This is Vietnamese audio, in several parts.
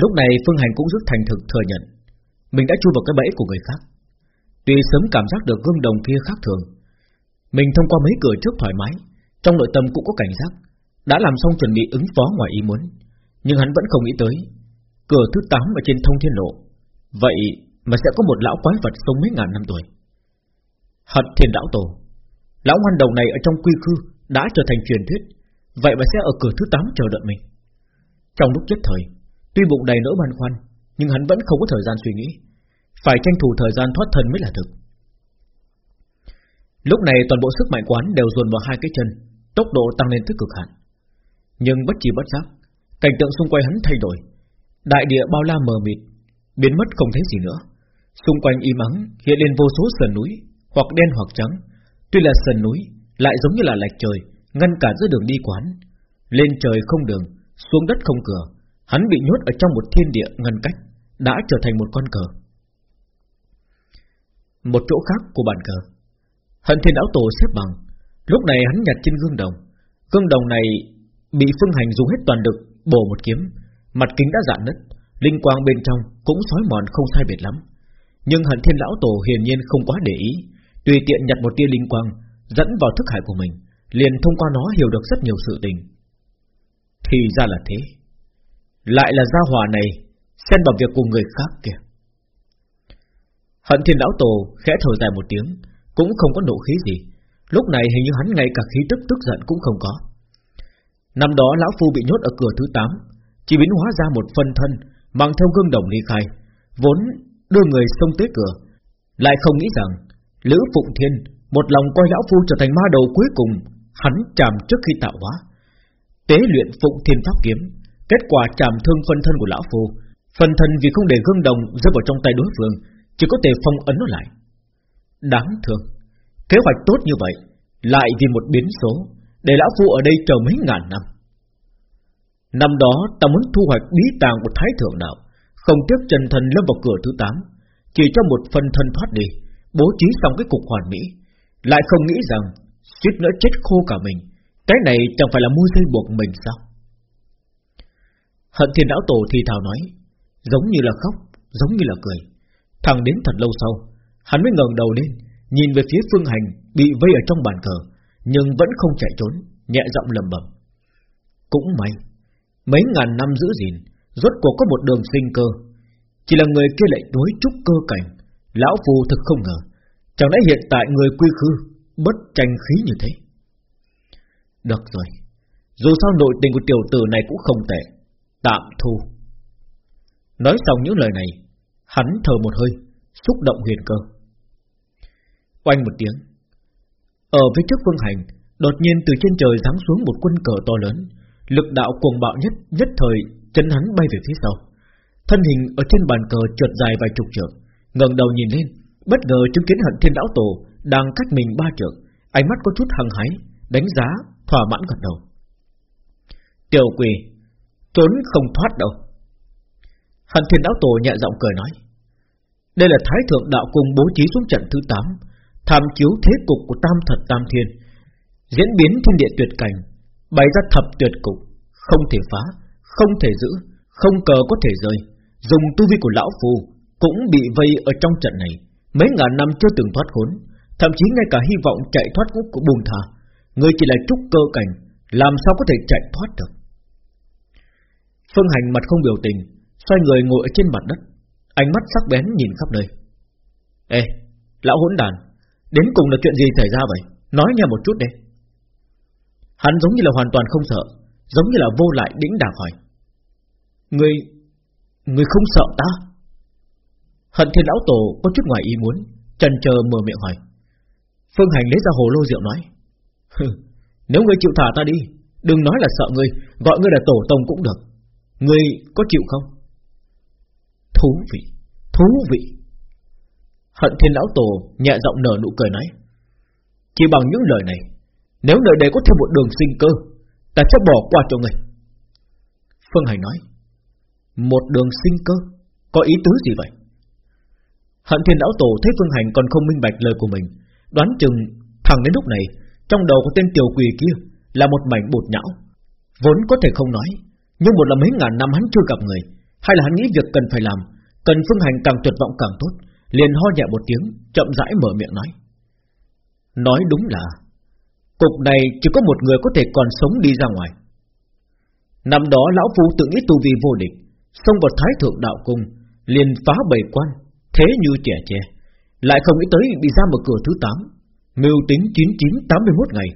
Lúc này Phương Hành cũng rất thành thực thừa nhận. Mình đã chui vào cái bẫy của người khác. Tuy sớm cảm giác được gương đồng kia khác thường, Mình thông qua mấy cửa trước thoải mái, Trong nội tâm cũng có cảnh giác, Đã làm xong chuẩn bị ứng phó ngoài ý muốn. Nhưng hắn vẫn không nghĩ tới, Cửa thứ 8 ở trên thông thiên lộ, Vậy mà sẽ có một lão quái vật sống mấy ngàn năm tuổi. Hận thiên lão tổ, Lão ngoan đầu này ở trong quy khư Đã trở thành truyền thuyết, Vậy mà sẽ ở cửa thứ 8 chờ đợi mình. Trong lúc nhất thời Tuy bụng đầy nỗi băn khoăn, Nhưng hắn vẫn không có thời gian suy nghĩ. Phải tranh thủ thời gian thoát thân mới là thực. Lúc này toàn bộ sức mạnh quán đều dồn vào hai cái chân, Tốc độ tăng lên tới cực hạn. Nhưng bất chi bất giác, Cảnh tượng xung quanh hắn thay đổi. Đại địa bao la mờ mịt, Biến mất không thấy gì nữa. Xung quanh im ắng, hiện lên vô số sườn núi, Hoặc đen hoặc trắng. Tuy là sườn núi, Lại giống như là lạch trời, Ngăn cản giữa đường đi quán Lên trời không đường, Xuống đất không cửa. Hắn bị nhốt ở trong một thiên địa ngăn cách, Đã trở thành một con cờ. Một chỗ khác của bàn cờ, Hận thiên lão tổ xếp bằng. Lúc này hắn nhặt trên gương đồng. Gương đồng này bị phương hành dùng hết toàn lực Bổ một kiếm. Mặt kính đã dạn nứt, Linh quang bên trong cũng sói mòn không sai biệt lắm. Nhưng hận thiên lão tổ hiển nhiên không quá để ý. Tùy tiện nhặt một tia linh quang, Dẫn vào thức hải của mình, Liền thông qua nó hiểu được rất nhiều sự tình. Thì ra là thế. Lại là gia hòa này, Xen vào việc của người khác kìa. Hận thiên lão tổ khẽ thở dài một tiếng, Cũng không có nộ khí gì. Lúc này hình như hắn ngay cả khí tức tức giận cũng không có. Năm đó lão phu bị nhốt ở cửa thứ 8 Chỉ biến hóa ra một phân thân, Mang theo gương đồng ly khai, Vốn đưa người xông tới cửa. Lại không nghĩ rằng, Lữ Phụng Thiên, Một lòng coi lão phu trở thành ma đầu cuối cùng, Hắn chạm trước khi tạo hóa. Tế luyện Phụng Thiên Pháp Kiếm. Kết quả chạm thương phân thân của lão phu. Phân thân vì không để gương đồng rơi vào trong tay đối phương Chỉ có thể phong ấn nó lại. Đáng thương. Kế hoạch tốt như vậy Lại vì một biến số Để lão phu ở đây chờ mấy ngàn năm. Năm đó ta muốn thu hoạch bí tàng của thái thượng nào, Không tiếc chân thần lâm vào cửa thứ 8 Chỉ cho một phần thân thoát đi Bố trí xong cái cục hoàn mỹ. Lại không nghĩ rằng suýt nữa chết khô cả mình. Cái này chẳng phải là mua dây buộc mình sao? Hận thiên lão tổ thì thào nói, Giống như là khóc, Giống như là cười. Thằng đến thật lâu sau, Hắn mới ngẩng đầu lên, Nhìn về phía phương hành Bị vây ở trong bàn cờ Nhưng vẫn không chạy trốn, Nhẹ giọng lầm bầm Cũng may, Mấy ngàn năm giữ gìn, Rốt cuộc có một đường sinh cơ. Chỉ là người kia lại đối trúc cơ cảnh, Lão phù thực không ngờ, Chẳng lẽ hiện tại người quy khư Bất tranh khí như thế? Được rồi, Dù sao nội tình của tiểu tử này cũng không tệ. Tạm thu. Nói xong những lời này Hắn thở một hơi Xúc động huyền cơ. Oanh một tiếng Ở phía trước phương hành Đột nhiên từ trên trời giáng xuống một quân cờ to lớn Lực đạo cuồng bạo nhất Nhất thời chân hắn bay về phía sau. Thân hình ở trên bàn cờ trượt dài vài chục trượng ngẩng đầu nhìn lên Bất ngờ chứng kiến hận thiên lão tổ Đang cách mình ba trượng Ánh mắt có chút hăng hái Đánh giá, thỏa mãn gật đầu. Tiểu quỷ Trốn không thoát đâu. Hận thiên lão tổ nhẹ giọng cười nói Đây là thái thượng đạo cung bố trí xuống trận thứ 8 Tham chiếu thế cục của tam thật tam thiên Diễn biến thiên địa tuyệt cảnh Bày ra thập tuyệt cục Không thể phá, không thể giữ Không cờ có thể rơi Dùng tu vi của lão phù Cũng bị vây ở trong trận này Mấy ngàn năm chưa từng thoát khốn Thậm chí ngay cả hy vọng chạy thoát cũng của buồn thà Người chỉ là trúc cơ cảnh Làm sao có thể chạy thoát được? Phương Hành mặt không biểu tình Xoay người ngồi ở trên mặt đất. Ánh mắt sắc bén nhìn khắp nơi. Ê, lão hỗn đàn Đến cùng là chuyện gì xảy ra vậy? Nói nghe một chút đi. Hắn giống như là hoàn toàn không sợ Giống như là vô lại đĩnh đạc hỏi. Người Người không sợ ta? Hận thiên lão tổ có chút ngoài ý muốn Trần chờ mở miệng hỏi. Phương Hành lấy ra hồ lô rượu nói. Nếu ngươi chịu thả ta đi Đừng nói là sợ ngươi Gọi ngươi là tổ tông cũng được. Ngươi có chịu không? Thú vị Thú vị. Hận thiên lão tổ nhẹ giọng nở nụ cười nói, Chỉ bằng những lời này, Nếu nơi đây có thêm một đường sinh cơ, Ta sẽ bỏ qua cho ngươi. Phương Hành nói, Một đường sinh cơ? Có ý tứ gì vậy? Hận thiên lão tổ thấy Phương Hành còn không minh bạch lời của mình, Đoán chừng thằng đến lúc này, Trong đầu của tên tiểu quỷ kia Là một mảnh bột nhão, Vốn có thể không nói nhưng một là mấy ngàn năm hắn chưa gặp người Hay là hắn nghĩ việc cần phải làm Cần phương hành càng tuyệt vọng càng tốt Liền ho nhẹ một tiếng Chậm rãi mở miệng nói. Nói đúng là Cục này chỉ có một người có thể còn sống đi ra ngoài. Năm đó lão phu tự nghĩ tu vi vô địch Xông vào thái thượng đạo cung Liền phá bầy quan Thế như trẻ trẻ, Lại không nghĩ tới bị ra một cửa thứ 8 Mưu tính 9981 ngày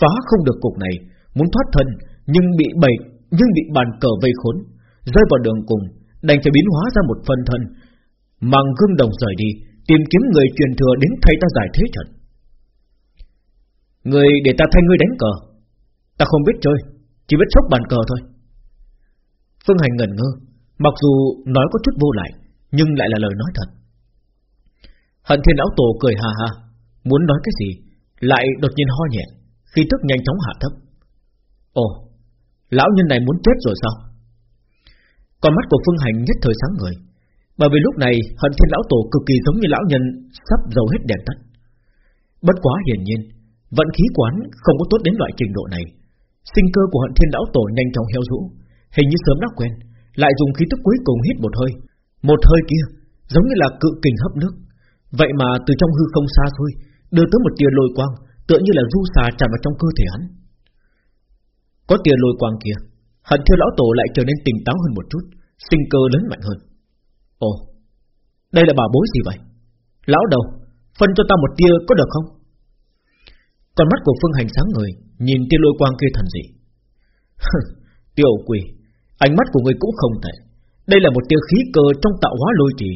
Phá không được cục này Muốn thoát thân Nhưng bị bầy nhưng bị bàn cờ vây khốn, Rơi vào đường cùng, Đành phải biến hóa ra một phân thân, Mang gương đồng rời đi, Tìm kiếm người truyền thừa đến thay ta giải thế trận. Người để ta thay ngươi đánh cờ, Ta không biết chơi, Chỉ biết sốc bàn cờ thôi. Phương Hành ngẩn ngơ, Mặc dù nói có chút vô lại, Nhưng lại là lời nói thật. Hận thiên lão tổ cười hà hà Muốn nói cái gì, Lại đột nhiên ho nhẹ Khi tức nhanh chóng hạ thấp. Ồ Lão nhân này muốn chết rồi sao? Con mắt của Phương Hành nhất thời sáng người Bởi vì lúc này hận thiên lão tổ cực kỳ giống như lão nhân Sắp dầu hết đèn tắt. Bất quá hiển nhiên, Vận khí quán không có tốt đến loại trình độ này. Sinh cơ của hận thiên lão tổ nhanh chóng heo rũ, Hình như sớm đã quen, Lại dùng khí tức cuối cùng hít một hơi. Một hơi kia, giống như là cự kình hấp nước. Vậy mà từ trong hư không xa thôi Đưa tới một tia lôi quang, Tựa như là du xà tràn vào trong cơ thể hắn. Có tia lôi quang kia Hận thiên lão tổ lại trở nên tỉnh táo hơn một chút, Sinh cơ lớn mạnh hơn. Ồ, Đây là bảo bối gì vậy? Lão đầu, Phân cho ta một tia có được không? Con mắt của Phương Hành sáng người Nhìn tia lôi quang kia thần dị. Tiểu quỷ, Ánh mắt của người cũng không tệ. Đây là một tia khí cơ trong tạo hóa lôi trì.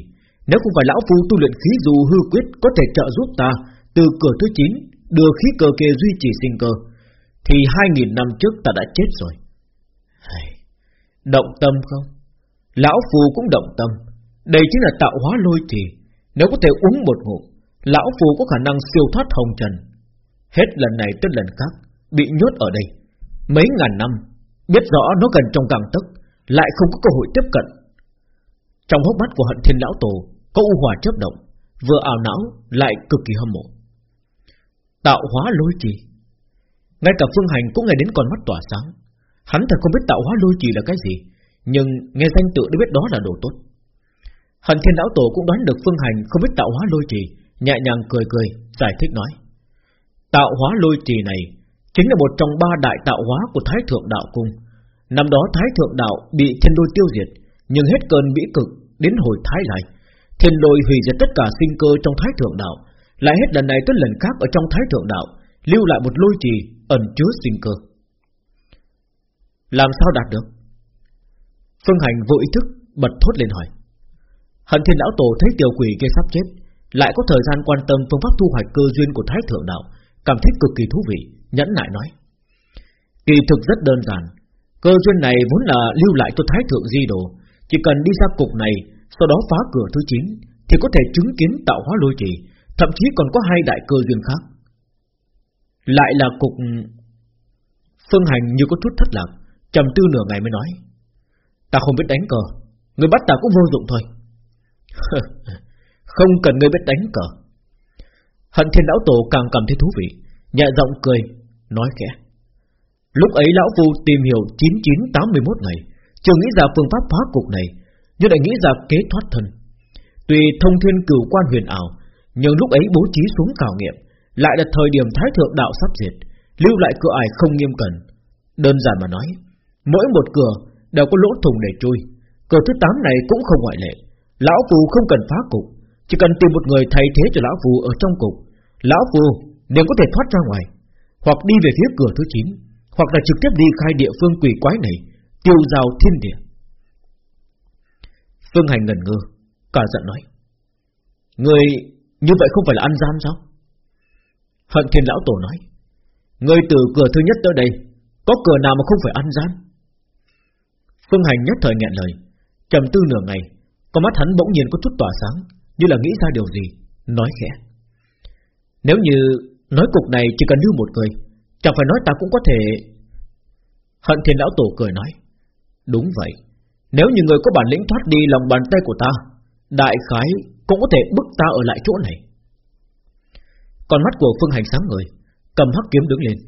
Nếu không phải lão phu tu luyện khí dù hư quyết Có thể trợ giúp ta, Từ cửa thứ 9 Đưa khí cơ kia duy trì sinh cơ. Thì 2.000 năm trước ta đã chết rồi. Động tâm không? Lão phu cũng động tâm. Đây chính là tạo hóa lôi thì, Nếu có thể uống một ngụm, Lão phu có khả năng siêu thoát hồng trần. Hết lần này tới lần khác, Bị nhốt ở đây. Mấy ngàn năm, Biết rõ nó gần trong càng tức Lại không có cơ hội tiếp cận. Trong hốc mắt của hận thiên lão tổ, Có u hòa chớp động, Vừa ảo não, lại cực kỳ hâm mộ. Tạo hóa lôi trì. Ngay cả phương hành cũng nghe đến con mắt tỏa sáng. Hắn thật không biết tạo hóa lôi trì là cái gì, Nhưng nghe danh tự đã biết đó là đồ tốt. Hận thiên lão tổ cũng đoán được phương hành Không biết tạo hóa lôi trì Nhẹ nhàng cười cười, Giải thích nói, Tạo hóa lôi trì này Chính là một trong ba đại tạo hóa của Thái Thượng Đạo Cung. Năm đó Thái Thượng Đạo bị thiên lôi tiêu diệt, Nhưng hết cơn bĩ cực đến hồi Thái lại Thiên lôi hủy diệt tất cả sinh cơ trong Thái Thượng Đạo, Lại hết lần này tới lần khác ở trong Thái Thượng Đạo. Lưu lại một lôi trì ẩn chứa sinh cơ. Làm sao đạt được? Phương Hành vô ý thức bật thốt lên hỏi. Hận thiên lão tổ thấy tiểu quỷ kia sắp chết, Lại có thời gian quan tâm phương pháp thu hoạch cơ duyên của Thái Thượng Đạo, Cảm thấy cực kỳ thú vị, Nhẫn nại nói. Kỳ thực rất đơn giản, Cơ duyên này vốn là lưu lại cho Thái Thượng Di Đồ, Chỉ cần đi ra cục này, Sau đó phá cửa thứ 9 Thì có thể chứng kiến tạo hóa lôi trì, Thậm chí còn có hai đại cơ duyên khác. Lại là cục Phương Hành như có chút thất lạc, trầm tư nửa ngày mới nói. Ta không biết đánh cờ, Người bắt ta cũng vô dụng thôi. Không cần người biết đánh cờ. Hận thiên lão tổ càng cảm thấy thú vị, Nhẹ giọng cười, Nói khẽ. Lúc ấy lão phu tìm hiểu 9981 ngày, Chưa nghĩ ra phương pháp phá cục này, Nhưng lại nghĩ ra kế thoát thân. Tuy thông thiên cửu quan huyền ảo, Nhưng lúc ấy bố trí xuống khảo nghiệm lại là thời điểm thái thượng đạo sắp diệt, Lưu lại cửa ải không nghiêm cẩn. Đơn giản mà nói, Mỗi một cửa đều có lỗ thùng để chui. Cửa thứ 8 này cũng không ngoại lệ. Lão phù không cần phá cục, Chỉ cần tìm một người thay thế cho Lão phù ở trong cục. Lão phù đều có thể thoát ra ngoài, Hoặc đi về phía cửa thứ 9 Hoặc là trực tiếp đi khai địa phương quỷ quái này, Tiêu giao thiên địa. Phương Hành ngẩn ngơ, Cả giận nói, Người như vậy không phải là ăn gian sao? Hận thiên lão tổ nói Người từ cửa thứ nhất tới đây, Có cửa nào mà không phải ăn gian? Phương Hành nhất thời nghẹn lời, trầm tư nửa ngày, Con mắt hắn bỗng nhiên có chút tỏa sáng, Như là nghĩ ra điều gì, Nói khẽ. Nếu như nói cục này chỉ cần đưa một người, Chẳng phải nói ta cũng có thể Hận thiên lão tổ cười nói, Đúng vậy, Nếu như người có bản lĩnh thoát đi lòng bàn tay của ta, Đại khái cũng có thể bức ta ở lại chỗ này còn mắt của Phương Hành sáng người Cầm hắc kiếm đứng lên.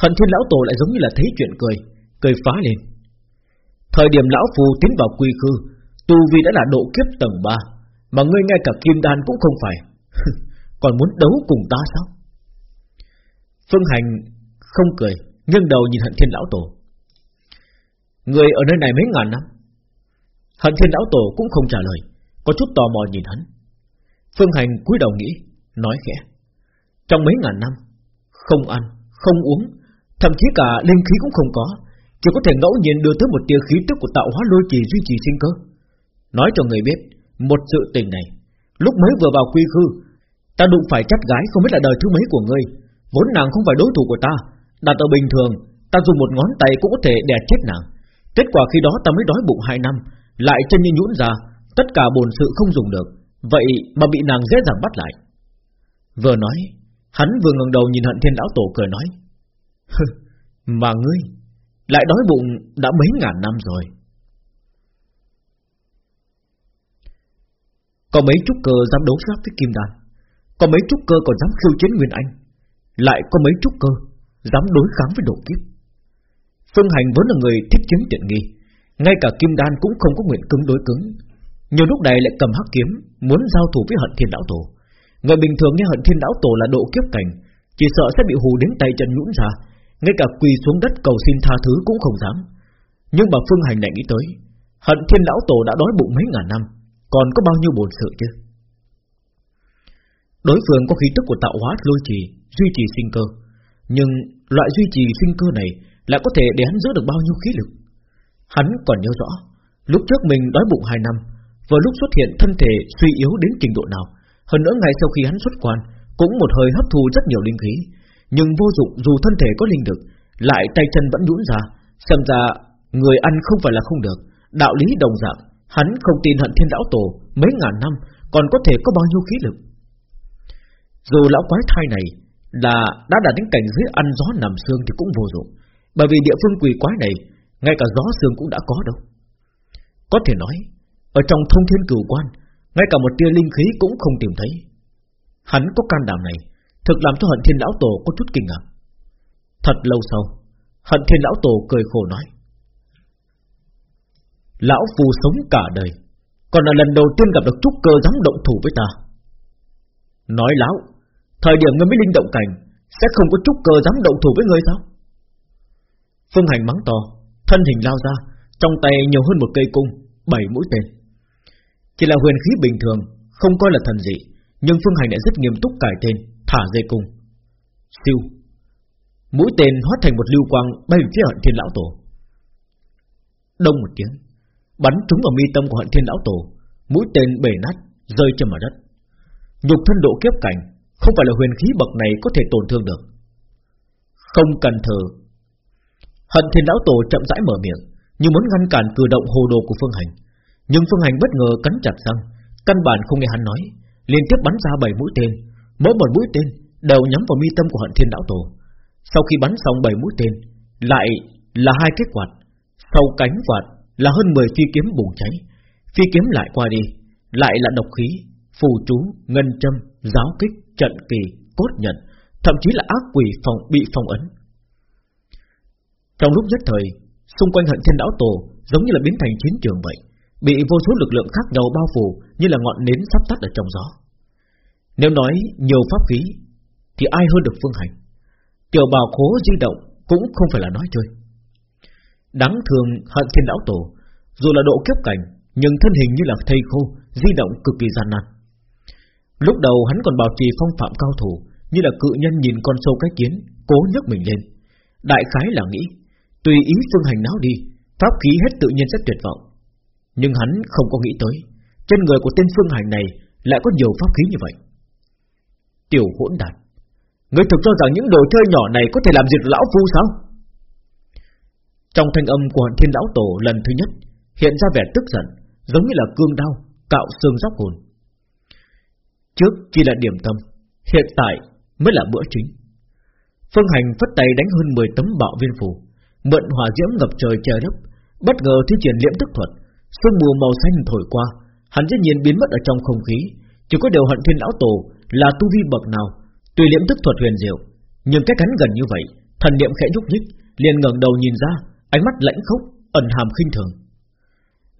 Hận thiên lão tổ lại giống như là thấy chuyện cười Cười phá lên. Thời điểm lão phù tiến vào quy khư Tu vi đã là độ kiếp tầng 3 Mà ngươi ngay cả kim đan cũng không phải. Còn muốn đấu cùng ta sao? Phương Hành không cười, nghiêng đầu nhìn hận thiên lão tổ. Người ở nơi này mấy ngàn năm? Hận thiên lão tổ cũng không trả lời, Có chút tò mò nhìn hắn. Phương Hành cúi đầu nghĩ, Nói khẽ. Trong mấy ngàn năm Không ăn, không uống Thậm chí cả linh khí cũng không có Chỉ có thể ngẫu nhiên đưa tới một tia khí tức của tạo hóa lôi trì duy trì sinh cơ. Nói cho người biết Một sự tình này Lúc mới vừa vào quy khư Ta đụng phải chắt gái không biết là đời thứ mấy của ngươi Vốn nàng không phải đối thủ của ta Đặt ở bình thường Ta dùng một ngón tay cũng có thể đè chết nàng. Kết quả khi đó ta mới đói bụng hai năm Lại chân như nhũn ra Tất cả bổn sự không dùng được Vậy mà bị nàng dễ dàng bắt lại. Vừa nói Hắn vừa ngẩng đầu nhìn hận thiên lão tổ cười nói Mà ngươi Lại đói bụng đã mấy ngàn năm rồi. Có mấy trúc cơ dám đấu sát với Kim Đan, Có mấy trúc cơ còn dám khiêu chiến Nguyên Anh, Lại có mấy trúc cơ Dám đối kháng với độ kiếp. Phương Hành vốn là người thích chiếm tiện nghi, Ngay cả Kim Đan cũng không có nguyện cứng đối cứng. Nhiều lúc này lại cầm hắc kiếm Muốn giao thủ với hận thiên lão tổ Người bình thường nghe hận thiên lão tổ là độ kiếp cảnh, Chỉ sợ sẽ bị hù đến tay chân nhũn ra, Ngay cả quỳ xuống đất cầu xin tha thứ cũng không dám. Nhưng mà Phương Hành lại nghĩ tới, Hận thiên lão tổ đã đói bụng mấy ngàn năm, Còn có bao nhiêu bổn sự chứ? Đối phương có khí tức của tạo hóa lôi trì, Duy trì sinh cơ, Nhưng loại duy trì sinh cơ này Lại có thể để hắn giữ được bao nhiêu khí lực? Hắn còn nhớ rõ, Lúc trước mình đói bụng 2 năm, Vừa lúc xuất hiện thân thể suy yếu đến trình độ nào hơn nữa ngày sau khi hắn xuất quan, Cũng một hơi hấp thu rất nhiều linh khí. Nhưng vô dụng dù thân thể có linh lực, Lại tay chân vẫn nhũn ra, Xem ra người ăn không phải là không được. Đạo lý đồng dạng, Hắn không tin hận thiên lão tổ Mấy ngàn năm còn có thể có bao nhiêu khí lực. Dù lão quái thai này Là đã đạt đến cảnh dưới ăn gió nằm xương Thì cũng vô dụng, Bởi vì địa phương quỷ quái này, Ngay cả gió xương cũng đã có đâu. Có thể nói, Ở trong thông thiên cửu quan ngay cả một tia linh khí cũng không tìm thấy. Hắn có can đảm này, Thực làm cho hận thiên lão tổ có chút kinh ngạc. Thật lâu sau, Hận thiên lão tổ cười khổ nói, Lão phù sống cả đời, Còn là lần đầu tiên gặp được trúc cơ dám động thủ với ta. Nói lão Thời điểm ngươi mới linh động cảnh, Sẽ không có trúc cơ dám động thủ với ngươi sao? Phương hành mắng to, Thân hình lao ra, Trong tay nhiều hơn một cây cung, Bảy mũi tên. Chỉ là huyền khí bình thường, Không coi là thần dị, Nhưng Phương hành đã rất nghiêm túc cải tên, Thả dây cung. Siêu. Mũi tên hóa thành một lưu quang bay về phía hận thiên lão tổ. Đông một tiếng, Bắn trúng vào mi tâm của hận thiên lão tổ, Mũi tên bể nát, Rơi trên mặt đất. Nhục thân độ kiếp cảnh, Không phải là huyền khí bậc này có thể tổn thương được. Không cần thờ. Hận thiên lão tổ chậm rãi mở miệng, Như muốn ngăn cản cử động hồ đồ của Phương Hành. Nhưng Phương Hành bất ngờ cắn chặt răng. Căn bản không nghe hắn nói. Liên tiếp bắn ra bảy mũi tên. Mỗi một mũi tên đều nhắm vào mi tâm của hận thiên đạo tổ. Sau khi bắn xong bảy mũi tên Lại là hai kết quạt. Sau cánh quạt là hơn 10 phi kiếm bùng cháy. Phi kiếm lại qua đi, lại là độc khí, phù chú, ngân châm, giáo kích, trận kỳ, cốt nhận, thậm chí là ác quỷ phòng bị phong ấn. Trong lúc nhất thời, xung quanh hận thiên đảo tổ giống như là biến thành chiến trường vậy, bị vô số lực lượng khác nhau bao phủ như là ngọn nến sắp tắt ở trong gió. Nếu nói nhiều pháp khí, thì ai hơn được phương hành? Tiểu bào khố di động cũng không phải là nói chơi. Đáng thường hận thiên lão tổ Dù là độ kiếp cảnh Nhưng thân hình như là thây khô Di động cực kỳ gian nan Lúc đầu hắn còn bảo trì phong phạm cao thủ Như là cự nhân nhìn con sâu cái kiến Cố nhấc mình lên Đại khái là nghĩ Tùy ý phương hành náo đi Pháp khí hết tự nhiên sẽ tuyệt vọng nhưng hắn không có nghĩ tới, Trên người của tên phương hành này Lại có nhiều pháp khí như vậy. Tiểu hỗn đàn, người thực cho rằng những đồ chơi nhỏ này Có thể làm diệt lão phu sao? Trong thanh âm của thiên lão tổ lần thứ nhất, Hiện ra vẻ tức giận, Giống như là cương đau Cạo xương róc hồn. Trước chỉ là điểm tâm, Hiện tại mới là bữa chính. Phương Hành phất tay đánh hơn 10 tấm bạo viên phủ Mượn hỏa diễm ngập trời trời đất Bất ngờ thi triển liễm tức thuật Sương mù màu xanh thổi qua Hắn dĩ nhiên biến mất ở trong không khí Chỉ có điều hận thiên lão tổ là tu vi bậc nào Tùy liễm tức thuật huyền diệu Nhưng cách hắn gần như vậy Thần niệm khẽ nhúc nhích liền ngẩng đầu nhìn ra Ánh mắt lãnh khốc ẩn hàm khinh thường.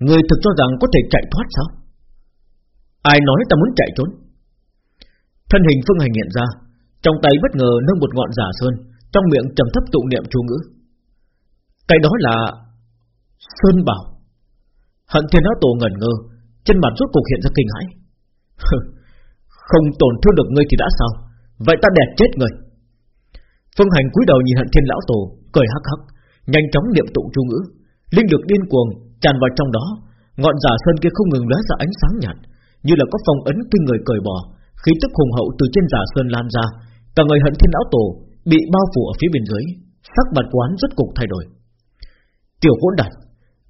Người thực cho rằng có thể chạy thoát sao? Ai nói ta muốn chạy trốn? Thân hình Phương Hành hiện ra, trong tay bất ngờ nâng một ngọn giả sơn, trong miệng trầm thấp tụng niệm chú ngữ. Cái đó là Sơn Bảo. Hận Thiên lão Tổ ngẩn ngơ, trên mặt rốt cục hiện ra kinh hãi. Không tổn thương được ngươi thì đã sao? Vậy ta đẹp chết ngươi! Phương Hành cúi đầu nhìn Hận Thiên Lão Tổ, cười hắc hắc, nhanh chóng niệm tụng chú ngữ, linh lực điên cuồng tràn vào trong đó, ngọn giả sơn kia không ngừng lóe ra ánh sáng nhạt, như là có phong ấn kinh người cởi bỏ, khí tức hùng hậu từ trên giả sơn lan ra, cả người Hận Thiên Lão Tổ bị bao phủ ở phía bên dưới, sắc mặt quán rất cục thay đổi. Tiểu hỗn đản,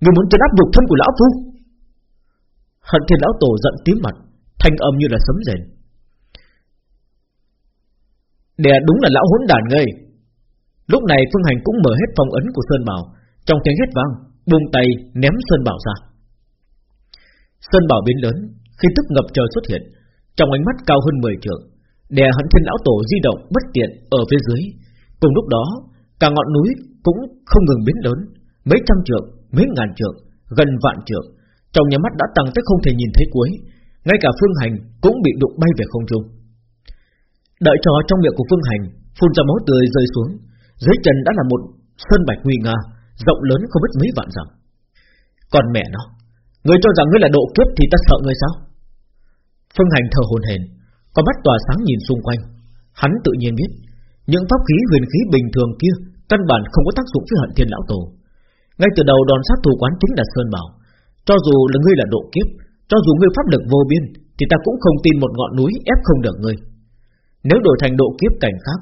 ngươi muốn chân áp nhục thân của lão phu? Hận Thiên Lão Tổ giận tím mặt, thanh âm như là sấm rền. Đè đúng là lão hỗn đản ngươi. Lúc này Phương Hành cũng mở hết phong ấn của Sơn Bảo, trong tiếng hét vang, buông tay ném Sơn Bảo ra. Sơn Bảo biến lớn, khi tức ngập trời xuất hiện, trong ánh mắt cao hơn 10 trượng, đè hận thiên lão tổ di động bất tiện ở phía dưới. Cùng lúc đó, cả ngọn núi cũng không ngừng biến lớn, mấy trăm trượng, mấy ngàn trượng, gần vạn trượng, trong nhà mắt đã tăng tới không thể nhìn thấy cuối, ngay cả Phương Hành cũng bị đụng bay về không trung. Đợi cho trong miệng của Phương Hành phun ra máu tươi rơi xuống, dưới chân đã là một sân bạch nguy nga, rộng lớn không biết mấy vạn dặm. Còn mẹ nó, người cho rằng ngươi là độ kiếp thì ta sợ ngươi sao? Phương Hành thở hồn hển, có mắt tỏa sáng nhìn xung quanh, hắn tự nhiên biết những pháp khí huyền khí bình thường kia căn bản không có tác dụng với hận thiên lão tổ. Ngay từ đầu đòn sát thủ quán chính là sơn bảo, cho dù là ngươi là độ kiếp, cho dù ngươi pháp lực vô biên, thì ta cũng không tin một ngọn núi ép không được ngươi. Nếu đổi thành độ kiếp cảnh khác,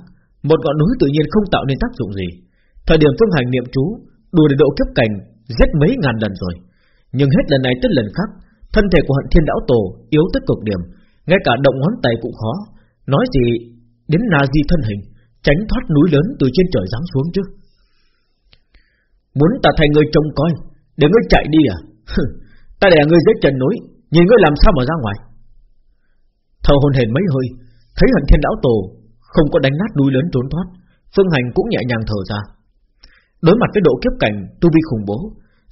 một ngọn núi tự nhiên không tạo nên tác dụng gì. Thời điểm phương hành niệm chú, đùa để độ kiếp cảnh giết mấy ngàn lần rồi. Nhưng hết lần này tới lần khác, thân thể của hận thiên lão tổ yếu tới cực điểm, ngay cả động ngón tay cũng khó. Nói gì đến na di thân hình, tránh thoát núi lớn từ trên trời giáng xuống chứ. Muốn ta thành người trông coi, để ngươi chạy đi à? ta để ngươi dưới trần núi, nhìn ngươi làm sao mà ra ngoài. Thờ hồn hển mấy hơi, thấy hận thiên lão tổ không có đánh nát núi lớn trốn thoát, phương hành cũng nhẹ nhàng thở ra. Đối mặt với độ kiếp cảnh tu vi khủng bố,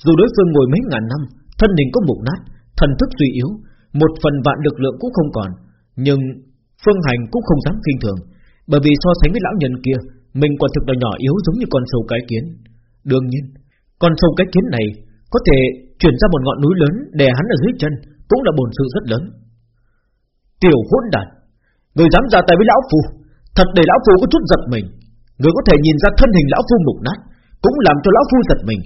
dù đối phương ngồi mấy ngàn năm, thân hình có mục nát, thần thức suy yếu, một phần vạn lực lượng cũng không còn, nhưng phương hành cũng không dám kinh thường, bởi vì so sánh với lão nhân kia, mình còn thực là nhỏ yếu giống như con sâu cái kiến. Đương nhiên, con sâu cái kiến này có thể chuyển ra một ngọn núi lớn để hắn ở dưới chân, cũng là bổn sự rất lớn. Tiểu hỗn đản, người dám ra tay với lão phu, thật để lão phu có chút giật mình. Người có thể nhìn ra thân hình lão phu mục nát, cũng làm cho lão phu giật mình.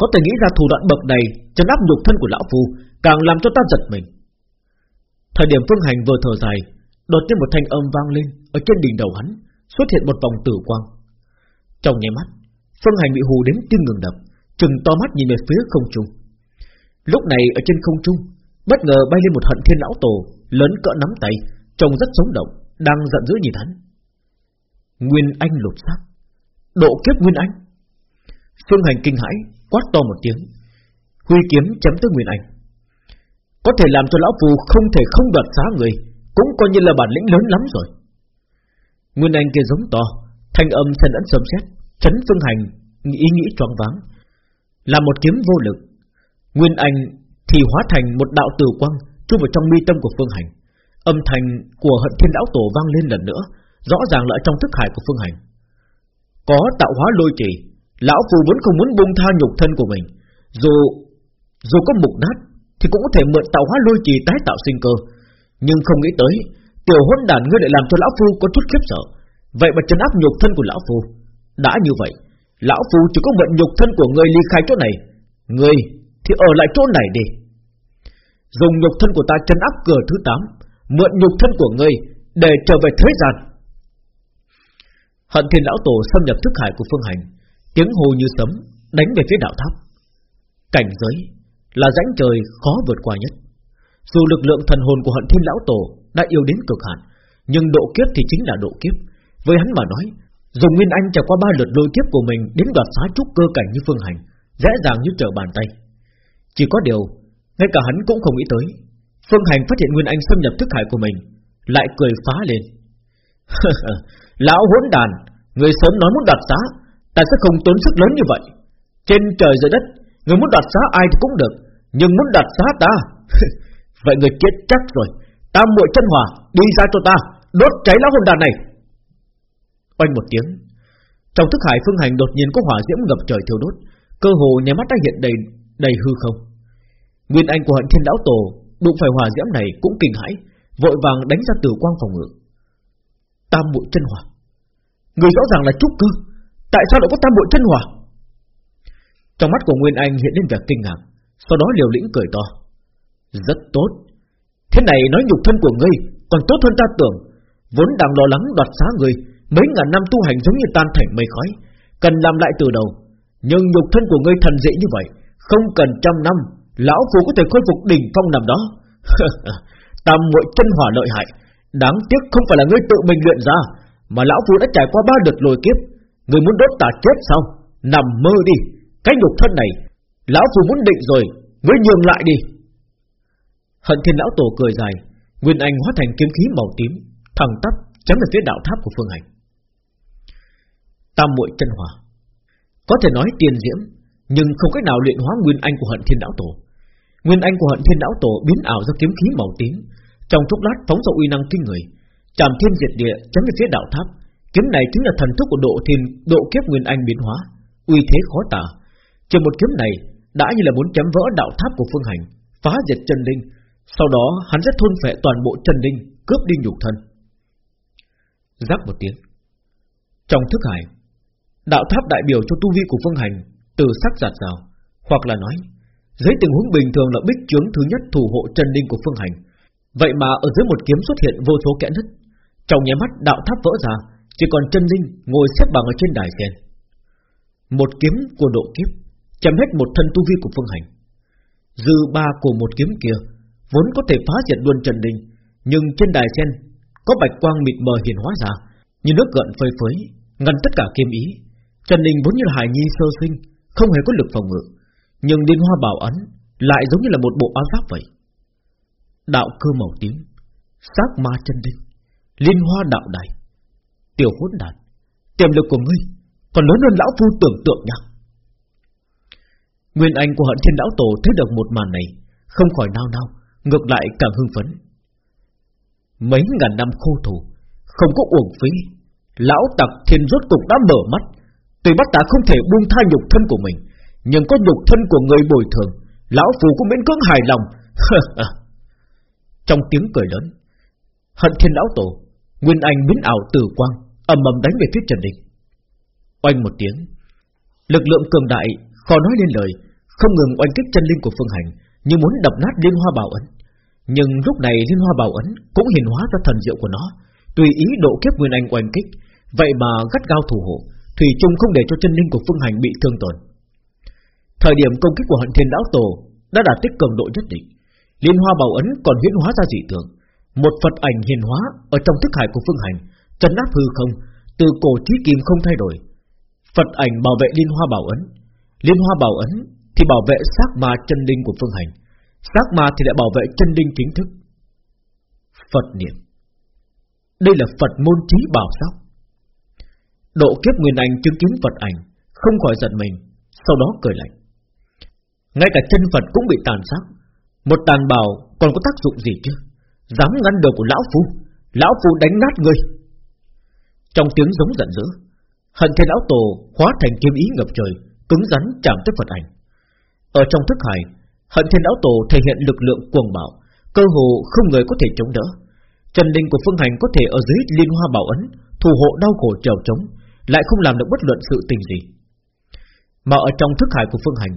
Có thể nghĩ ra thủ đoạn bậc này chấn áp nhục thân của lão phu, càng làm cho ta giật mình. Thời điểm phương hành vừa thở dài, đột nhiên một thanh âm vang lên ở trên đỉnh đầu hắn, xuất hiện một vòng tử quang. Trong nháy mắt, phương hành bị hù đến tim ngừng đập, trừng to mắt nhìn về phía không trung. Lúc này ở trên không trung, bất ngờ bay lên một hận thiên lão tổ lớn cỡ nắm tay, trông rất sống động, đang giận dữ nhìn hắn. Nguyên Anh lột xác, độ kiếp Nguyên Anh. Phương Hành kinh hãi, quát to một tiếng, huy kiếm chém tới Nguyên Anh. Có thể làm cho lão phù không thể không đoạt giá người, cũng coi như là bản lĩnh lớn lắm rồi. Nguyên Anh kia giống to, thanh âm xen lẫn sớm xét, chấn Phương Hành ý nghĩ choáng váng, là một kiếm vô lực. Nguyên Anh thì hóa thành một đạo tử quang chui vào trong mi tâm của Phương Hành. Âm thanh của Hận Thiên lão tổ vang lên lần nữa, rõ ràng là trong thức hải của Phương Hành. Có tạo hóa lôi trì, lão phù vốn không muốn buông tha nhục thân của mình, dù dù có mục nát thì cũng có thể mượn tạo hóa lôi trì tái tạo sinh cơ, nhưng không nghĩ tới tiểu hôn đàn ngươi lại làm cho lão phu có chút khiếp sợ, vậy mà trấn áp nhục thân của lão phu. Đã như vậy, lão phu chỉ có mượn nhục thân của ngươi ly khai chỗ này, ngươi thì ở lại chỗ này đi. Dùng nhục thân của ta chân áp cửa thứ 8 Mượn nhục thân của ngươi Để trở về thế gian. Hận thiên lão tổ xâm nhập thức hải của phương hành Tiếng hồ như sấm Đánh về phía đạo tháp. Cảnh giới là rãnh trời khó vượt qua nhất. Dù lực lượng thần hồn của hận thiên lão tổ Đã yêu đến cực hạn Nhưng độ kiếp thì chính là độ kiếp. Với hắn mà nói Dùng Nguyên Anh trải qua ba lượt lôi kiếp của mình Đến đoạt xá trúc cơ cảnh như phương hành Dễ dàng như trở bàn tay. Chỉ có điều ngay cả hắn cũng không nghĩ tới Phương Hành phát hiện Nguyên Anh xâm nhập thức hải của mình Lại cười phá lên. Lão hỗn đàn Người sớm nói muốn đoạt giá Ta sẽ không tốn sức lớn như vậy. Trên trời dưới đất Người muốn đoạt xá ai thì cũng được Nhưng muốn đoạt xá ta Vậy người chết chắc rồi. Ta muội chân hòa, đi ra cho ta Đốt cháy lão hồn đàn này. Oanh một tiếng. Trong thức hải phương hành đột nhiên có hỏa diễm ngập trời thiêu đốt, Cơ hồ nhà mắt đã hiện đầy đầy hư không. Nguyên anh của hận thiên lão tổ Đụng phải hỏa diễm này cũng kinh hãi, Vội vàng đánh ra tử quang phòng ngự. Tam bụi chân hỏa. Người rõ ràng là trúc cơ, Tại sao lại có tam bụi chân hỏa? Trong mắt của Nguyên Anh hiện lên vẻ kinh ngạc, Sau đó liều lĩnh cười to. Rất tốt. Thế này nói nhục thân của ngươi, Còn tốt hơn ta tưởng, Vốn đang lo lắng đoạt xá ngươi Mấy ngàn năm tu hành giống như tan thành mây khói, Cần làm lại từ đầu. Nhưng nhục thân của ngươi thần dễ như vậy, Không cần trăm năm, Lão Phu có thể khôi phục đỉnh phong nằm đó. Tam muội chân hỏa lợi hại, Đáng tiếc không phải là ngươi tự mình luyện ra, Mà Lão Phu đã trải qua ba đợt lôi kiếp. Ngươi muốn đốt ta chết sao? Nằm mơ đi, Cái nhục thân này, Lão Phu muốn định rồi, Ngươi nhường lại đi. Hận thiên lão tổ cười dài, Nguyên Anh hóa thành kiếm khí màu tím, Thẳng tắp chấm về phía đạo tháp của Phương Hành. Tam muội chân hỏa Có thể nói tiền diễm, Nhưng không cách nào luyện hóa Nguyên Anh của hận thiên Đạo tổ. Nguyên Anh của hận thiên Đạo tổ biến ảo ra kiếm khí màu tím, Trong chốc lát phóng ra uy năng kinh người Chạm thiên diệt địa chấm về phía đạo tháp. Kiếm này chính là thần thức của độ thiên, Độ kiếp Nguyên Anh biến hóa, Uy thế khó tả. Chỉ một kiếm này, đã như là muốn chém vỡ đạo tháp của Phương Hành, Phá diệt chân linh. Sau đó, hắn rất thôn phệ toàn bộ chân linh, Cướp đi nhục thân. Rắc một tiếng. Trong thức hải Đạo tháp đại biểu cho tu vi của phương hành Từ sắc giạt rào Hoặc là nói Dưới tình huống bình thường là bích chướng thứ nhất thủ hộ chân linh của phương hành. Vậy mà ở dưới một kiếm xuất hiện vô số kẽ nứt. Trong nháy mắt đạo tháp vỡ ra Chỉ còn chân linh ngồi xếp bằng ở trên đài sen. Một kiếm của độ kiếp Chém hết một thân tu vi của phương hành. Dư ba của một kiếm kia vốn có thể phá diệt luôn Trần đinh nhưng trên đài sen có bạch quang mịt mờ hiện hóa ra, như nước gợn phơi phới, ngăn tất cả kiếm ý. Trần Đình vốn như là hài nhi sơ sinh, không hề có lực phòng ngự, nhưng liên hoa bảo ấn lại giống như là một bộ áo giáp vậy. Đạo cơ màu tím, sát ma chân linh, liên hoa đạo đài, tiểu hỗn đàn, tiềm lực của ngươi còn lớn hơn lão phu tưởng tượng nhau. Nguyên Anh của hận thiên lão tổ thấy được một màn này, không khỏi nao nao, Ngược lại càng hưng phấn Mấy ngàn năm khô thủ Không có uổng phí Lão tặc thiên rốt cục đã mở mắt Tuy bắt ta không thể buông tha nhục thân của mình Nhưng có nhục thân của người bồi thường Lão phù cũng miễn cưỡng hài lòng. Trong tiếng cười lớn Hận thiên lão tổ Nguyên Anh biến ảo tử quang ầm ầm đánh về phía Trần Đình. Oanh một tiếng Lực lượng cường đại khó nói lên lời Không ngừng oanh kích chân linh của Phương Hành Như muốn đập nát liên hoa bảo ấn. Nhưng lúc này liên hoa bảo ấn cũng hiền hóa ra thần diệu của nó, tùy ý độ kiếp nguyên anh oanh kích, vậy mà gắt gao thủ hộ, thủy chung không để cho chân linh của phương hành bị thương tổn. Thời điểm công kích của hận thiên lão tổ đã đạt tích cường độ nhất định, liên hoa bảo ấn còn hiển hóa ra dị tượng, một Phật ảnh hiền hóa ở trong thức hải của phương hành, chân áp hư không, từ cổ chí kim không thay đổi. Phật ảnh bảo vệ liên hoa bảo ấn, liên hoa bảo ấn thì bảo vệ xác ma chân linh của phương hành. Xác ma thì lại bảo vệ chân linh chính thức. Phật niệm. Đây là Phật môn trí bảo sao Độ kiếp Nguyên Anh chứng kiến Phật ảnh Không khỏi giận mình Sau đó cười lạnh. Ngay cả chân Phật cũng bị tàn sát. Một tàn bào còn có tác dụng gì chứ? Dám ngăn đường của Lão Phu Lão Phu đánh nát ngươi. Trong tiếng giống giận dữ Hận thiên lão tổ hóa thành kiếm ý ngập trời Cứng rắn chạm tới Phật ảnh. Ở trong thức hải Hận thiên lão tổ thể hiện lực lượng cuồng bạo, cơ hồ không người có thể chống đỡ. Trần linh của Phương Hành có thể ở dưới liên hoa bảo ấn, thủ hộ đau khổ trèo trống, lại không làm được bất luận sự tình gì. Mà ở trong thức hải của Phương Hành,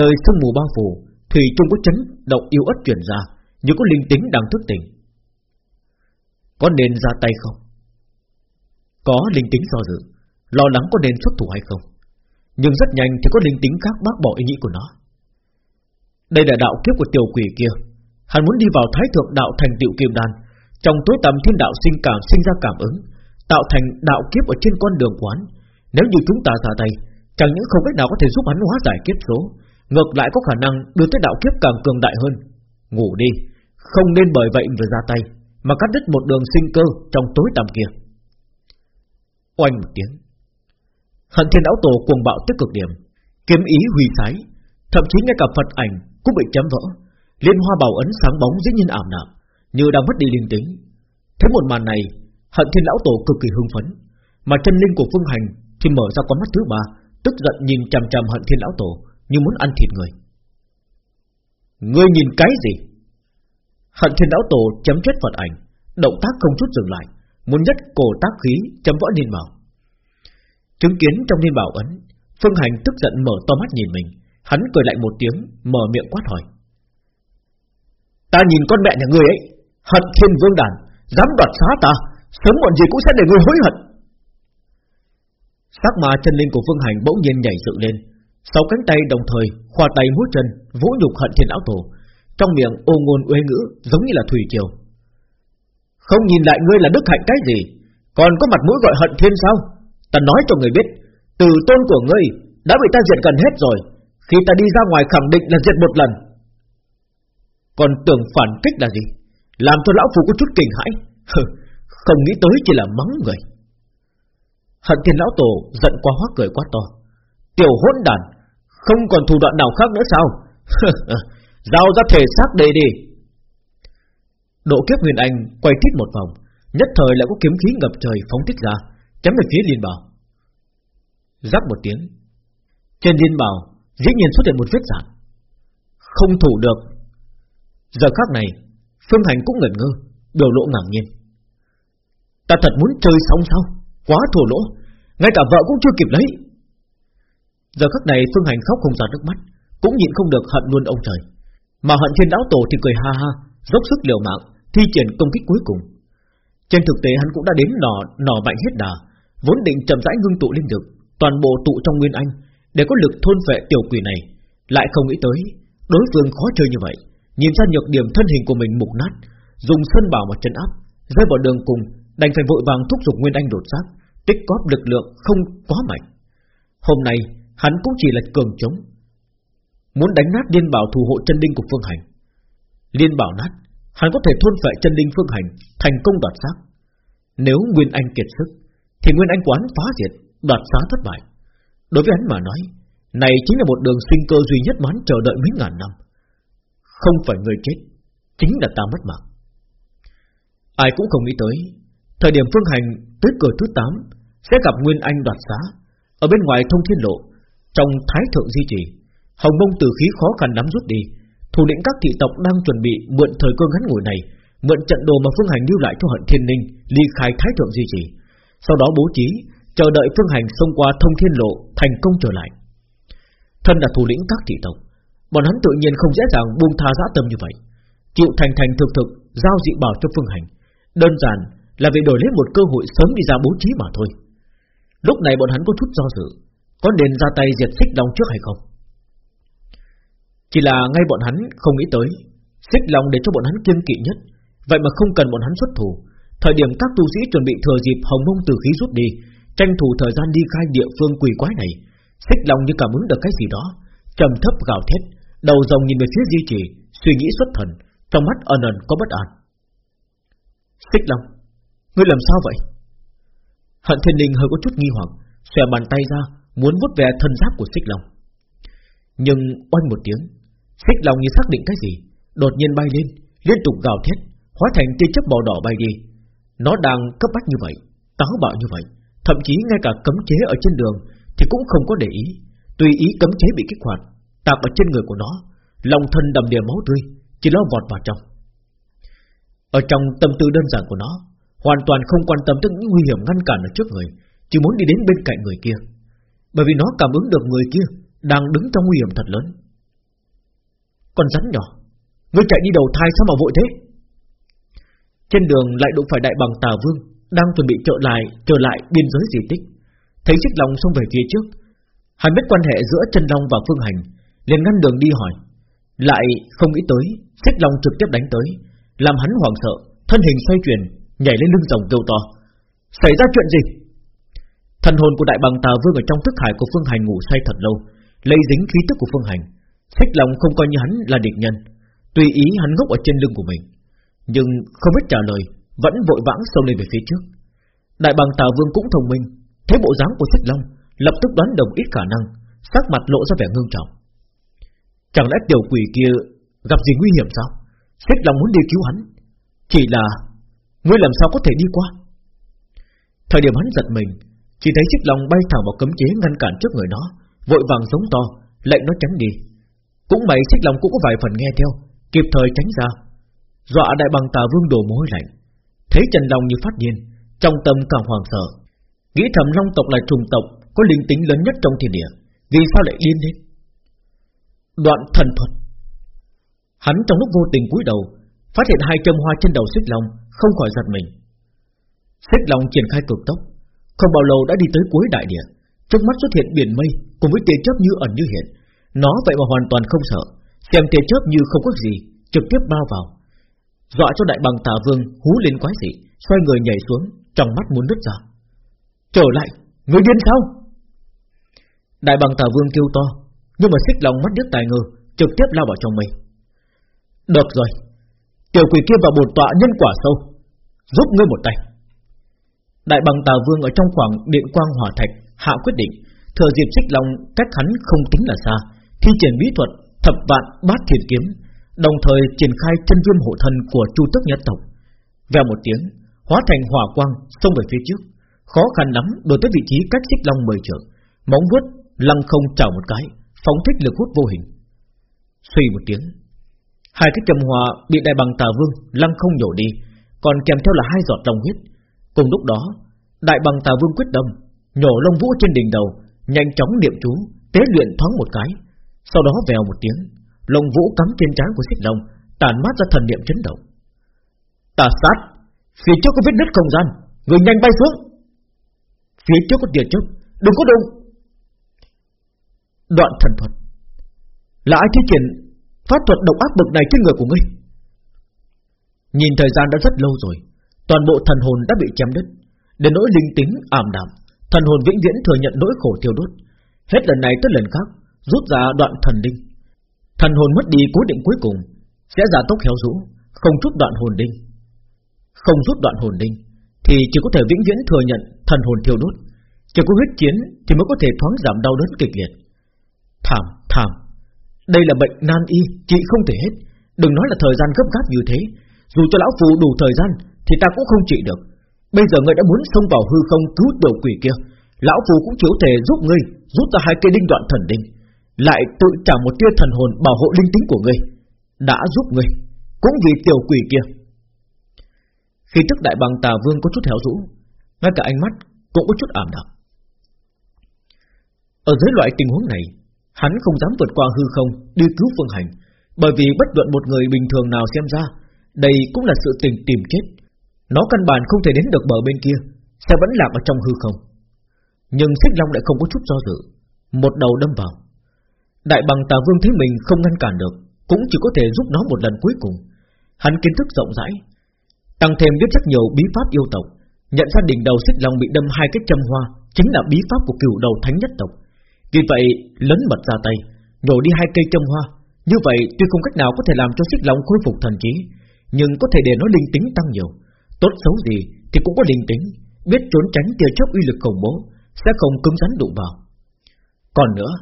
nơi sương mù bao phủ, thủy trung có chấn động yêu ớt truyền ra, như có linh tính đang thức tỉnh. Có nên ra tay không? Có linh tính do dự, lo lắng có nên xuất thủ hay không. Nhưng rất nhanh thì có linh tính khác bác bỏ ý nghĩ của nó. Đây là đạo kiếp của tiểu quỷ kia Hắn muốn đi vào thái thượng đạo thành tựu kim đan Trong tối tầm thiên đạo sinh cảm sinh ra cảm ứng Tạo thành đạo kiếp ở trên con đường quán Nếu như chúng ta ra tay, Chẳng những không cách nào có thể giúp hắn hóa giải kiếp số, Ngược lại có khả năng đưa tới đạo kiếp càng cường đại hơn. Ngủ đi, Không nên bởi vậy vừa ra tay, Mà cắt đứt một đường sinh cơ trong tối tăm kia. Oanh một tiếng. Hận thiên áo tổ cuồng bạo tức cực điểm, Kiếm ý huy sái, Thậm chí ngay cả Phật ảnh cũng bị chém vỡ. Liên hoa bảo ấn sáng bóng dĩ nhiên ảm đạm, Như đang mất đi linh tính. Thấy một màn này Hận thiên lão tổ cực kỳ hưng phấn. Mà chân linh của phương hành thì mở ra con mắt thứ ba, Tức giận nhìn chằm chằm hận thiên lão tổ Như muốn ăn thịt người. Ngươi nhìn cái gì? Hận thiên lão tổ chấm chết Phật ảnh, Động tác không chút dừng lại, Muốn nhất cổ tác khí chấm võ niên bảo. Chứng kiến trong niên bảo ấn, Phương hành tức giận mở to mắt nhìn mình, Hắn cười lại một tiếng, Mở miệng quát hỏi. Ta nhìn con mẹ nhà ngươi ấy, Hận thiên vương đàn, Dám đoạt xá ta Sớm muộn gì cũng sẽ để ngươi hối hận. Sắc mà chân linh của Phương Hành bỗng nhiên nhảy dựng lên, Sáu cánh tay đồng thời Khoa tay múa chân, Vũ nhục hận thiên lão tổ, Trong miệng ô ngôn uế ngữ Giống như là thủy triều. Không nhìn lại ngươi là đức hạnh cái gì, Còn có mặt mũi gọi hận thiên sao? Ta nói cho người biết, Từ tôn của ngươi đã bị ta diệt gần hết rồi, Khi ta đi ra ngoài khẳng định là diệt một lần. Còn tưởng phản kích là gì? Làm cho lão phù có chút kinh hãi. Không nghĩ tới chỉ là mắng người. Hận thiên lão tổ giận quá, hoắc cười quá to. Tiểu hỗn đàn, Không còn thủ đoạn nào khác nữa sao? Giao ra thể xác đây đi. Độ kiếp huyền anh quay thít một vòng, Nhất thời lại có kiếm khí ngập trời phóng thích ra, Chém về phía liên bảo. Rắc một tiếng, Trên liên bảo Dĩ nhiên xuất hiện một vết dạng Không thủ được. Giờ khác này, Phương Hành cũng ngẩn ngơ, Biểu lộ ngạc nhiên. Ta thật muốn chơi xong sao Quá thua lỗ. Ngay cả vợ cũng chưa kịp lấy. Giờ khắc này Phương Hành khóc không ra nước mắt, Cũng nhịn không được hận luôn ông trời. Mà hận thiên lão tổ thì cười ha ha, Dốc sức liều mạng, Thi triển công kích cuối cùng. Trên thực tế hắn cũng đã đến nỏ nỏ mạnh hết đà, Vốn định chậm rãi ngưng tụ linh lực, Toàn bộ tụ trong Nguyên Anh, Để có lực thôn vệ tiểu quỷ này. Lại không nghĩ tới, Đối phương khó chơi như vậy, Nhìn ra nhược điểm thân hình của mình mục nát, Dùng sân bảo mà chân áp, Rơi vào đường cùng Đành phải vội vàng thúc giục Nguyên Anh đột xác, Tích góp lực lượng không quá mạnh. Hôm nay, hắn cũng chỉ là cường chống. Muốn đánh nát liên bảo thủ hộ chân đinh của Phương Hành. Liên bảo nát, Hắn có thể thôn phệ chân đinh Phương Hành Thành công đoạt xác. Nếu Nguyên Anh kiệt sức, Thì Nguyên Anh quán phá diệt, Đoạt xá thất bại. Đối với hắn mà nói, Này chính là một đường sinh cơ duy nhất mà hắn chờ đợi mấy ngàn năm. Không phải người chết, Chính là ta mất mạng. Ai cũng không nghĩ tới Thời điểm Phương Hành tới cửa thứ 8 Sẽ gặp Nguyên Anh đoạt xá. Ở bên ngoài thông thiên lộ, Trong thái thượng di trì, Hồng mông tử khí khó khăn lắm rút đi. Thủ lĩnh các thị tộc đang chuẩn bị Mượn thời cơ ngắn ngủi này, Mượn trận đồ mà Phương Hành lưu lại cho hận thiên ninh Ly khai thái thượng di trì. Sau đó bố trí, Chờ đợi Phương Hành xông qua thông thiên lộ, Thành công trở lại. Thân là thủ lĩnh các thị tộc, Bọn hắn tự nhiên không dễ dàng buông tha dã tâm như vậy. Chịu thành thành thực thực, Giao dị bảo cho Phương Hành. Đơn giản là vì đổi lấy một cơ hội sớm đi ra bố trí mà thôi. Lúc này bọn hắn có chút do dự, có nên ra tay diệt xích long trước hay không? Chỉ là ngay bọn hắn không nghĩ tới, xích long để cho bọn hắn kiên kỵ nhất, vậy mà không cần bọn hắn xuất thủ. Thời điểm các tu sĩ chuẩn bị thừa dịp hồng mông từ khí rút đi, tranh thủ thời gian đi khai địa phương quỷ quái này, xích long như cảm ứng được cái gì đó, trầm thấp gào thét, đầu rồng nhìn về phía di trì, suy nghĩ xuất thần, trong mắt ẩn ẩn có bất an. Xích long Ngươi làm sao vậy? Hận thiên đình hơi có chút nghi hoặc, Xòe bàn tay ra, Muốn vút về thân giáp của xích long. Nhưng oanh một tiếng, Xích long như xác định cái gì, Đột nhiên bay lên, Liên tục gào thét, Hóa thành tia chớp màu đỏ bay đi. Nó đang cấp bách như vậy, Táo bạo như vậy, Thậm chí ngay cả cấm chế ở trên đường Thì cũng không có để ý. Tùy ý cấm chế bị kích hoạt, Tạp ở trên người của nó, Lòng thân đầm đìa máu tươi, Chỉ lo vọt vào trong. Ở trong tâm tư đơn giản của nó Hoàn toàn không quan tâm tới những nguy hiểm ngăn cản ở trước người, Chỉ muốn đi đến bên cạnh người kia. Bởi vì nó cảm ứng được người kia Đang đứng trong nguy hiểm thật lớn. Con rắn nhỏ, Ngươi chạy đi đầu thai sao mà vội thế? Trên đường lại đụng phải đại bằng tà vương, Đang chuẩn bị trở lại Trở lại biên giới di tích. Thấy xích long xông về phía trước, Hắn biết quan hệ giữa chân long và phương hành, liền ngăn đường đi hỏi. Lại không nghĩ tới Xích long trực tiếp đánh tới, Làm hắn hoảng sợ, Thân hình xoay chuyển nhảy lên lưng rồng kêu to. Xảy ra chuyện gì? Thần hồn của đại bằng tà vương ở trong thức hải của Phương Hành ngủ say thật lâu, lấy dính khí tức của Phương Hành. Xích lòng không coi như hắn là địch nhân, tùy ý hắn ngốc ở trên lưng của mình, nhưng không biết trả lời, vẫn vội vãng xông lên về phía trước. Đại bằng tà vương cũng thông minh, thấy bộ dáng của xích long, lập tức đoán đồng ít khả năng, sắc mặt lộ ra vẻ ngưng trọng. Chẳng lẽ tiểu quỷ kia gặp gì nguy hiểm sao Xích Long muốn đi cứu hắn Chỉ là Ngươi làm sao có thể đi qua? Thời điểm hắn giật mình, Chỉ thấy chiếc lòng bay thẳng vào cấm chế ngăn cản trước người nó, Vội vàng giống to, Lệnh nó tránh đi. Cũng may chiếc lòng cũng có vài phần nghe theo, Kịp thời tránh ra. Dọa đại bằng tà vương đổ mối lạnh. Thấy Trần Long như phát điên, Trong tâm càng hoàng sợ. Nghĩ thầm long tộc là trùng tộc, Có linh tính lớn nhất trong thiên địa, Vì sao lại điên lên Đoạn thần thuật. Hắn trong lúc vô tình cúi đầu, Phát hiện hai châm hoa trên đầu xích long không khỏi giật mình. Xích long triển khai cực tốc, Không bao lâu đã đi tới cuối đại địa. Trước mắt xuất hiện biển mây Cùng với tia chớp như ẩn như hiện. Nó vậy mà hoàn toàn không sợ, Xem tia chớp như không có gì, Trực tiếp bao vào. Dọa cho đại bằng tà vương hú lên quái dị, Xoay người nhảy xuống, Trong mắt muốn nứt ra. Trở lại, Người điên sao? Đại bằng tà vương kêu to, Nhưng mà xích long mắt điếc tài ngơ Trực tiếp lao vào trong mây. Được rồi, Tiểu quỷ kia vào bồn tọa nhân quả sâu. Giúp ngươi một tay. Đại bằng tà vương ở trong khoảng điện quang hỏa thạch Hạ quyết định, Thừa dịp xích long cách hắn không tính là xa, Thi triển bí thuật thập vạn bát thiền kiếm, Đồng thời triển khai chân viêm hộ thân của chu tước nhất tộc. Vèo một tiếng, Hóa thành hỏa quang xông về phía trước, Khó khăn lắm đuổi tới vị trí cách xích long mười trượng, Móng vuốt lăng không chảo một cái, Phóng thích lực hút vô hình. Suy một tiếng, Hai cái trầm hòa bị đại bằng tà vương lăng không nhổ đi còn kèm theo là hai giọt lòng huyết. Cùng lúc đó, Đại bằng tà vương quyết tâm Nhổ lông vũ trên đỉnh đầu, Nhanh chóng niệm chú, Tế luyện thoáng một cái. Sau đó vèo một tiếng, Lông vũ cắm trên trán của xích long Tản mát ra thần niệm chấn động. Tà sát, Phía trước có vết nứt không gian, Người nhanh bay xuống. Phía trước có địa trước Đừng có đụng Đoạn thần thuật. Là ai thi triển Pháp thuật độc ác bực này trên người của ngươi? Nhìn thời gian đã rất lâu rồi Toàn bộ thần hồn đã bị chém đứt. Đến nỗi linh tính ảm đạm Thần hồn vĩnh viễn thừa nhận nỗi khổ thiêu đốt. Hết lần này tới lần khác Rút ra đoạn thần đinh. Thần hồn mất đi cố định cuối cùng Sẽ giả tốc héo rũ Không rút đoạn hồn đinh. Không rút đoạn hồn đinh Thì chỉ có thể vĩnh viễn thừa nhận thần hồn thiêu đốt. Chỉ có huyết chiến Thì mới có thể thoáng giảm đau đớn kịch liệt. Thảm, thảm. Đây là bệnh nan y, chị không thể hết. Đừng nói là thời gian gấp gáp như thế dù cho lão phù đủ thời gian, Thì ta cũng không trị được. Bây giờ ngươi đã muốn xông vào hư không cứu tiểu quỷ kia, Lão phù cũng chịu thể giúp ngươi Rút ra hai cây đinh đoạn thần đinh, Lại tự trả một tia thần hồn bảo hộ linh tính của ngươi, Đã giúp ngươi, Cũng vì tiểu quỷ kia. Khi tức đại bằng tà vương có chút héo rũ, Ngay cả ánh mắt cũng có chút ảm đạm. Ở dưới loại tình huống này, Hắn không dám vượt qua hư không Đi cứu phương hành, Bởi vì bất luận một người bình thường nào xem ra đây cũng là sự tình tìm chết. Nó căn bản không thể đến được bờ bên kia, Sẽ vẫn lạc ở trong hư không. Nhưng xích long lại không có chút do dự, Một đầu đâm vào. Đại bằng tà vương thấy mình không ngăn cản được, Cũng chỉ có thể giúp nó một lần cuối cùng. Hắn kiến thức rộng rãi, Tăng thêm biết rất nhiều bí pháp yêu tộc, Nhận ra đỉnh đầu xích long bị đâm hai cái châm hoa, Chính là bí pháp của cửu đầu thánh nhất tộc. Vì vậy lớn mật ra tay, Nhổ đi hai cây châm hoa. Như vậy, tuy không cách nào có thể làm cho xích long khôi phục thần trí nhưng có thể để nó linh tính tăng nhiều. Tốt xấu gì thì cũng có linh tính. Biết trốn tránh tia chớp uy lực khủng bố, Sẽ không cứng rắn đụng vào. Còn nữa,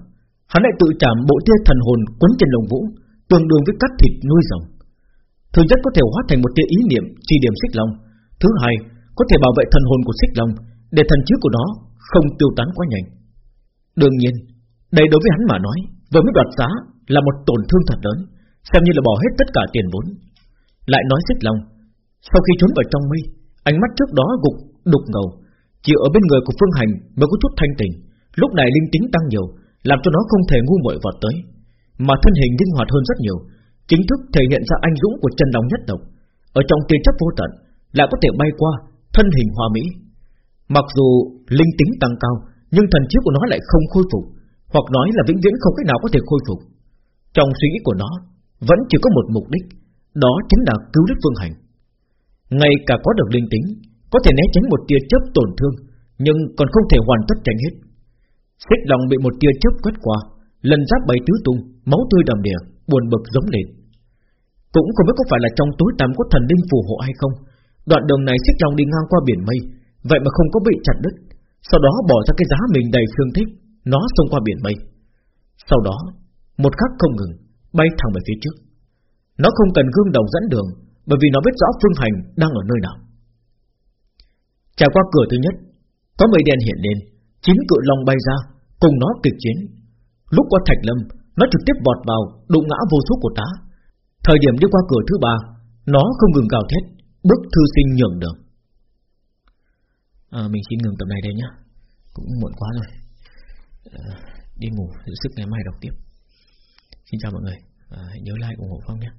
Hắn lại tự chạm bộ tia thần hồn quấn trên lồng vũ, Tương đương với cắt thịt nuôi rồng. Thứ nhất có thể hóa thành một tia ý niệm, chi điểm xích long. Thứ hai, có thể bảo vệ thần hồn của xích long, Để thần trí của nó không tiêu tán quá nhanh. Đương nhiên, Đây đối với hắn mà nói, Vừa mới đoạt giá là một tổn thương thật lớn, Xem như là bỏ hết tất cả tiền vốn. Lại nói xích lòng. Sau khi trốn vào trong mây Ánh mắt trước đó gục đục ngầu. Chỉ ở bên người của Phương Hành mới có chút thanh tỉnh. Lúc này linh tính tăng nhiều Làm cho nó không thể ngu muội vọt tới. Mà thân hình linh hoạt hơn rất nhiều Chính thức thể hiện ra anh dũng của chân lòng nhất tộc. Ở trong tia chấp vô tận Lại có thể bay qua thân hình hòa mỹ. Mặc dù linh tính tăng cao nhưng thần trí của nó lại không khôi phục, hoặc nói là vĩnh viễn không cách nào có thể khôi phục. Trong suy nghĩ của nó vẫn chỉ có một mục đích, đó chính là cứu đức Phương Hành. Ngay cả có được linh tính, có thể né tránh một tia chớp tổn thương, nhưng còn không thể hoàn tất tránh hết. Xích lòng bị một tia chớp quét qua, lần giáp bảy tứ tung, máu tươi đầm đìa, buồn bực giống lên. Cũng không biết có phải là trong tối tăm có thần linh phù hộ hay không. Đoạn đường này xích long đi ngang qua biển mây, vậy mà không có bị chặt đứt, sau đó bỏ ra cái giá mình đầy thương thích Nó xông qua biển mây Sau đó Một khắc không ngừng Bay thẳng về phía trước nó không cần gương đồng dẫn đường Bởi vì nó biết rõ phương hành đang ở nơi nào. Trải qua cửa thứ nhất Có mây đen hiện lên Chín cự long bay ra Cùng nó kịch chiến. Lúc qua thạch lâm Nó trực tiếp vọt vào Đụng ngã vô số cột đá Thời điểm đi qua cửa thứ ba Nó không ngừng gào thét Bức thư sinh nhường đường. À, Mình xin ngừng tập này đây nhá. Cũng muộn quá rồi. À, Đi ngủ giữ sức ngày mai đọc tiếp. Xin chào mọi người. À, Hãy nhớ like ủng hộ Phong nhé.